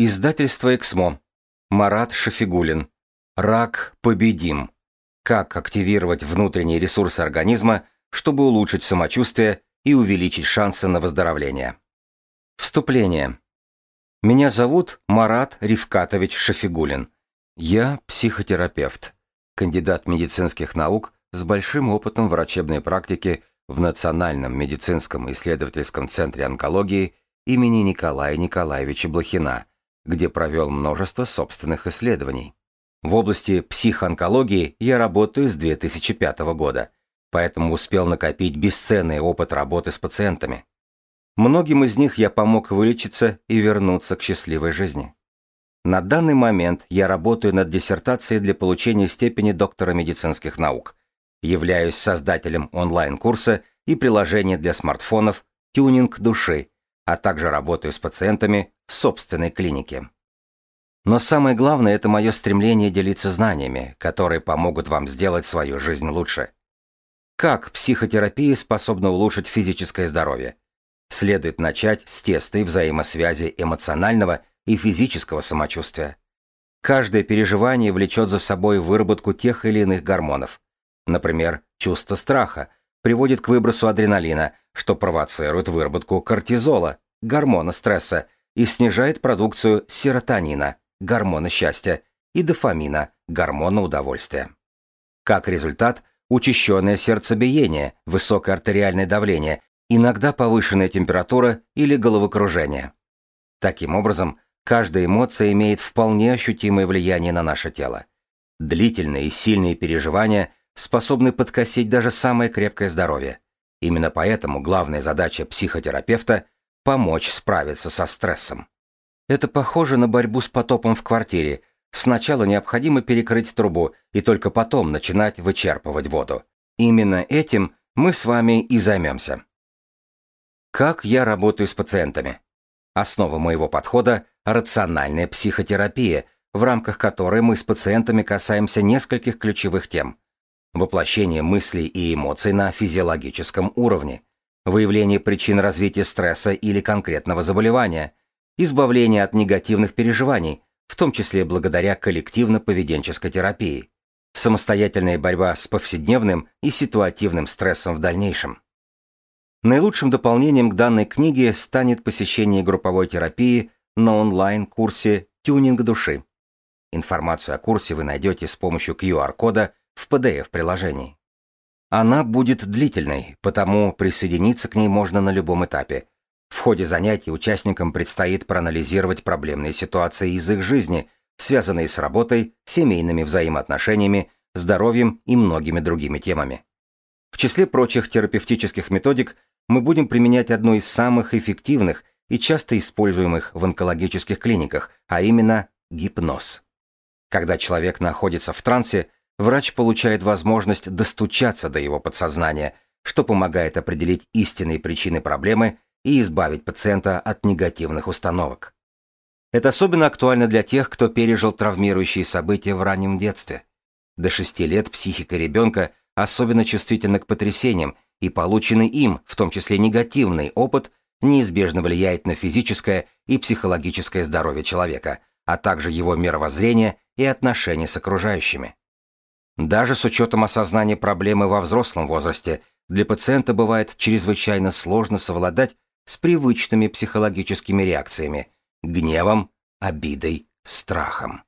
Издательство «Эксмо». Марат Шафигулин. Рак победим. Как активировать внутренние ресурсы организма, чтобы улучшить самочувствие и увеличить шансы на выздоровление. Вступление. Меня зовут Марат Ривкатович Шафигулин. Я психотерапевт, кандидат медицинских наук с большим опытом врачебной практики в Национальном медицинском исследовательском центре онкологии имени Николая Николаевича Блохина – где провел множество собственных исследований. В области психоонкологии я работаю с 2005 года, поэтому успел накопить бесценный опыт работы с пациентами. Многим из них я помог вылечиться и вернуться к счастливой жизни. На данный момент я работаю над диссертацией для получения степени доктора медицинских наук, являюсь создателем онлайн-курса и приложения для смартфонов «Тюнинг души», а также работаю с пациентами в собственной клинике. Но самое главное – это мое стремление делиться знаниями, которые помогут вам сделать свою жизнь лучше. Как психотерапия способна улучшить физическое здоровье? Следует начать с теста и взаимосвязи эмоционального и физического самочувствия. Каждое переживание влечет за собой выработку тех или иных гормонов. Например, чувство страха приводит к выбросу адреналина, что провоцирует выработку кортизола, гормона стресса, и снижает продукцию серотонина, гормона счастья, и дофамина, гормона удовольствия. Как результат, учащенное сердцебиение, высокое артериальное давление, иногда повышенная температура или головокружение. Таким образом, каждая эмоция имеет вполне ощутимое влияние на наше тело. Длительные и сильные переживания способны подкосить даже самое крепкое здоровье. Именно поэтому главная задача психотерапевта – помочь справиться со стрессом. Это похоже на борьбу с потопом в квартире. Сначала необходимо перекрыть трубу и только потом начинать вычерпывать воду. Именно этим мы с вами и займемся. Как я работаю с пациентами? Основа моего подхода – рациональная психотерапия, в рамках которой мы с пациентами касаемся нескольких ключевых тем – воплощение мыслей и эмоций на физиологическом уровне, выявление причин развития стресса или конкретного заболевания, избавление от негативных переживаний, в том числе благодаря коллективно-поведенческой терапии, самостоятельная борьба с повседневным и ситуативным стрессом в дальнейшем. Наилучшим дополнением к данной книге станет посещение групповой терапии на онлайн-курсе «Тюнинг души». Информацию о курсе вы найдете с помощью QR-кода в PDF-приложении. Она будет длительной, потому присоединиться к ней можно на любом этапе. В ходе занятий участникам предстоит проанализировать проблемные ситуации из их жизни, связанные с работой, семейными взаимоотношениями, здоровьем и многими другими темами. В числе прочих терапевтических методик мы будем применять одну из самых эффективных и часто используемых в онкологических клиниках, а именно гипноз. Когда человек находится в трансе, врач получает возможность достучаться до его подсознания, что помогает определить истинные причины проблемы и избавить пациента от негативных установок. Это особенно актуально для тех, кто пережил травмирующие события в раннем детстве. До 6 лет психика ребенка особенно чувствительна к потрясениям, и полученный им, в том числе негативный опыт, неизбежно влияет на физическое и психологическое здоровье человека, а также его мировоззрение и отношения с окружающими. Даже с учетом осознания проблемы во взрослом возрасте, для пациента бывает чрезвычайно сложно совладать с привычными психологическими реакциями – гневом, обидой, страхом.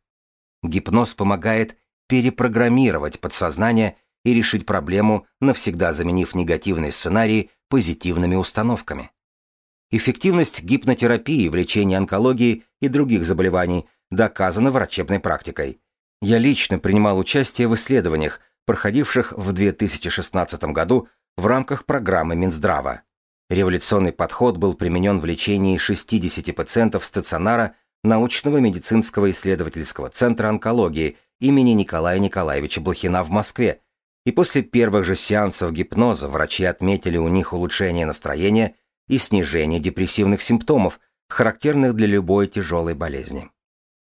Гипноз помогает перепрограммировать подсознание и решить проблему, навсегда заменив негативные сценарии позитивными установками. Эффективность гипнотерапии в лечении онкологии и других заболеваний доказана врачебной практикой – я лично принимал участие в исследованиях, проходивших в 2016 году в рамках программы Минздрава. Революционный подход был применен в лечении 60 пациентов стационара научного медицинского исследовательского центра онкологии имени Николая Николаевича Блохина в Москве, и после первых же сеансов гипноза врачи отметили у них улучшение настроения и снижение депрессивных симптомов, характерных для любой тяжелой болезни.